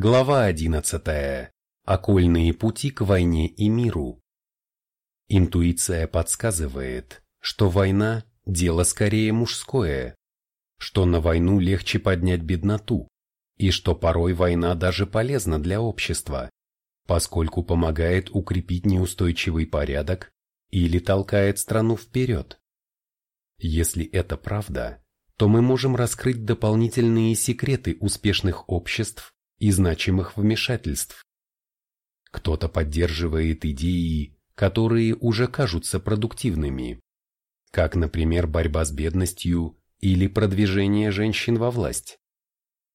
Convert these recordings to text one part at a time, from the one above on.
Глава 11. Окольные пути к войне и миру. Интуиция подсказывает, что война – дело скорее мужское, что на войну легче поднять бедноту, и что порой война даже полезна для общества, поскольку помогает укрепить неустойчивый порядок или толкает страну вперед. Если это правда, то мы можем раскрыть дополнительные секреты успешных обществ и значимых вмешательств. Кто-то поддерживает идеи, которые уже кажутся продуктивными, как, например, борьба с бедностью или продвижение женщин во власть.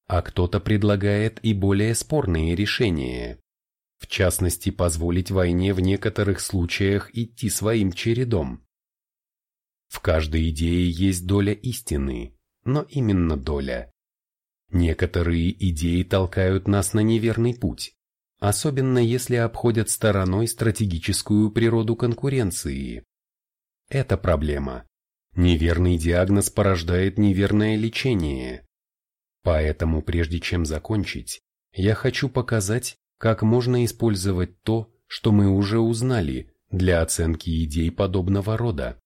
А кто-то предлагает и более спорные решения, в частности, позволить войне в некоторых случаях идти своим чередом. В каждой идее есть доля истины, но именно доля. Некоторые идеи толкают нас на неверный путь, особенно если обходят стороной стратегическую природу конкуренции. Это проблема. Неверный диагноз порождает неверное лечение. Поэтому прежде чем закончить, я хочу показать, как можно использовать то, что мы уже узнали, для оценки идей подобного рода.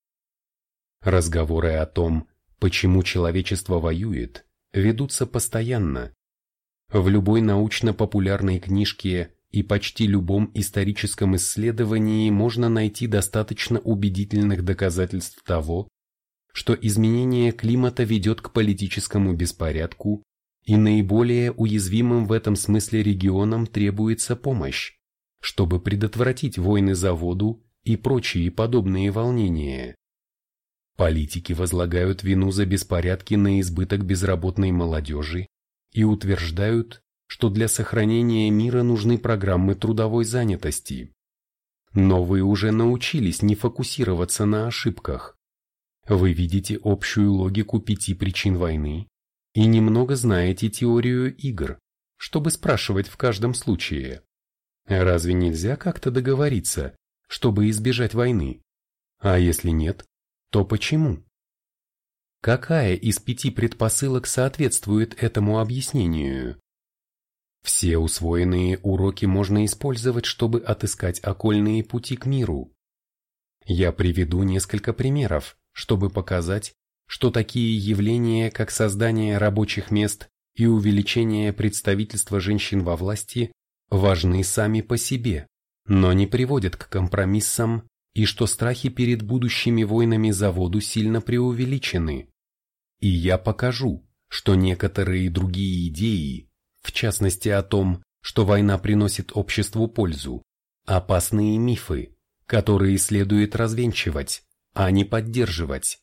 Разговоры о том, почему человечество воюет, ведутся постоянно. В любой научно-популярной книжке и почти любом историческом исследовании можно найти достаточно убедительных доказательств того, что изменение климата ведет к политическому беспорядку, и наиболее уязвимым в этом смысле регионам требуется помощь, чтобы предотвратить войны за воду и прочие подобные волнения. Политики возлагают вину за беспорядки на избыток безработной молодежи и утверждают, что для сохранения мира нужны программы трудовой занятости. Но вы уже научились не фокусироваться на ошибках. Вы видите общую логику пяти причин войны и немного знаете теорию игр, чтобы спрашивать в каждом случае. Разве нельзя как-то договориться, чтобы избежать войны? А если нет, то почему? Какая из пяти предпосылок соответствует этому объяснению? Все усвоенные уроки можно использовать, чтобы отыскать окольные пути к миру. Я приведу несколько примеров, чтобы показать, что такие явления, как создание рабочих мест и увеличение представительства женщин во власти, важны сами по себе, но не приводят к компромиссам и что страхи перед будущими войнами за воду сильно преувеличены. И я покажу, что некоторые другие идеи, в частности о том, что война приносит обществу пользу, опасные мифы, которые следует развенчивать, а не поддерживать.